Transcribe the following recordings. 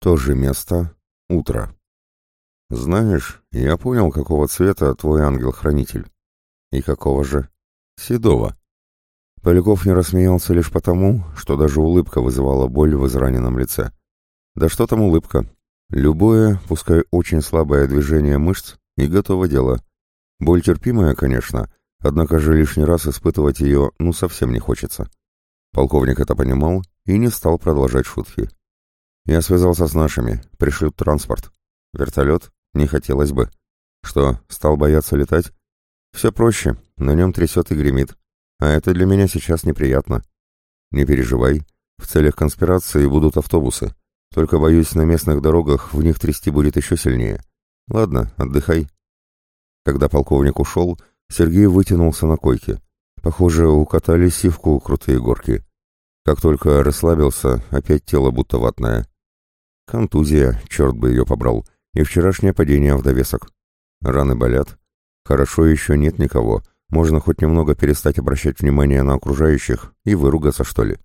То же место. Утро. Знаешь, я понял, какого цвета твой ангел-хранитель. И какого же? Седого. Поляков не рассмеялся лишь потому, что даже улыбка вызывала боль в израненном лице. Да что там улыбка? Любое, пускай очень слабое движение мышц, и готово дело. Боль терпимая, конечно, однако же лишний раз испытывать ее ну совсем не хочется. Полковник это понимал и не стал продолжать шутки. Я связался с нашими, пришлют транспорт. Вертолет? Не хотелось бы. Что, стал бояться летать? Все проще, на нем трясет и гремит. А это для меня сейчас неприятно. Не переживай, в целях конспирации будут автобусы. Только, боюсь, на местных дорогах в них трясти будет еще сильнее. Ладно, отдыхай. Когда полковник ушел, Сергей вытянулся на койке. Похоже, укатали сивку крутые горки. Как только расслабился, опять тело будто ватное. Контузия, черт бы ее побрал, и вчерашнее падение в довесок. Раны болят. Хорошо еще нет никого, можно хоть немного перестать обращать внимание на окружающих и выругаться, что ли.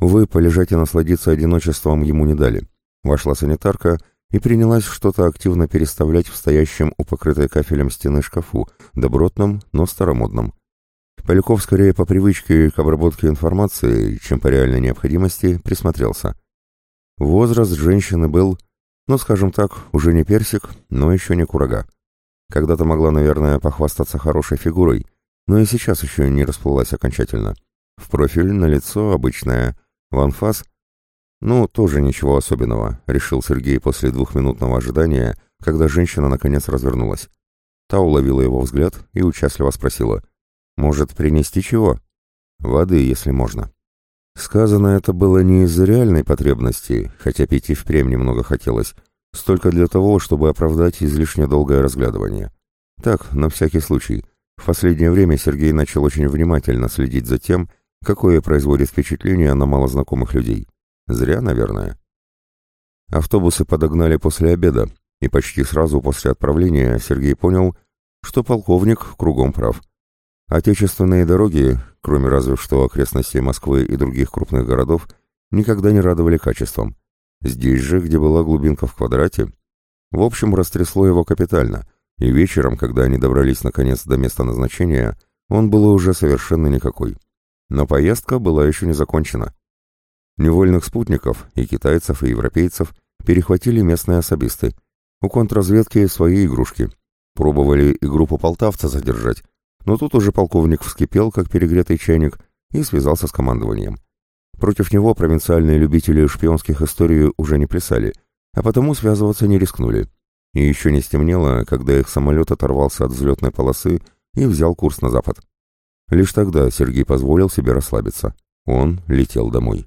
Увы, полежать и насладиться одиночеством ему не дали. Вошла санитарка и принялась что-то активно переставлять в стоящем у покрытой кафелем стены шкафу, добротном, но старомодном. Поляков скорее по привычке к обработке информации, чем по реальной необходимости, присмотрелся. Возраст женщины был, ну, скажем так, уже не персик, но еще не курага. Когда-то могла, наверное, похвастаться хорошей фигурой, но и сейчас еще не расплылась окончательно. В профиль, на лицо обычное, в анфас. Ну, тоже ничего особенного, решил Сергей после двухминутного ожидания, когда женщина наконец развернулась. Та уловила его взгляд и участливо спросила. «Может, принести чего?» «Воды, если можно». Сказано это было не из-за реальной потребности, хотя пить и впрямь немного хотелось, Столько для того, чтобы оправдать излишне долгое разглядывание. Так, на всякий случай. В последнее время Сергей начал очень внимательно следить за тем, какое производит впечатление на малознакомых людей. Зря, наверное. Автобусы подогнали после обеда, и почти сразу после отправления Сергей понял, что полковник кругом прав. Отечественные дороги, кроме разве что окрестностей Москвы и других крупных городов, никогда не радовали качеством. Здесь же, где была глубинка в квадрате, в общем, растрясло его капитально, и вечером, когда они добрались наконец до места назначения, он был уже совершенно никакой. Но поездка была еще не закончена. Невольных спутников, и китайцев, и европейцев, перехватили местные особисты. У контрразведки свои игрушки. Пробовали и группу полтавца задержать, но тут уже полковник вскипел, как перегретый чайник, и связался с командованием. Против него провинциальные любители шпионских историй уже не плясали, а потому связываться не рискнули. И еще не стемнело, когда их самолет оторвался от взлетной полосы и взял курс на запад. Лишь тогда Сергей позволил себе расслабиться. Он летел домой.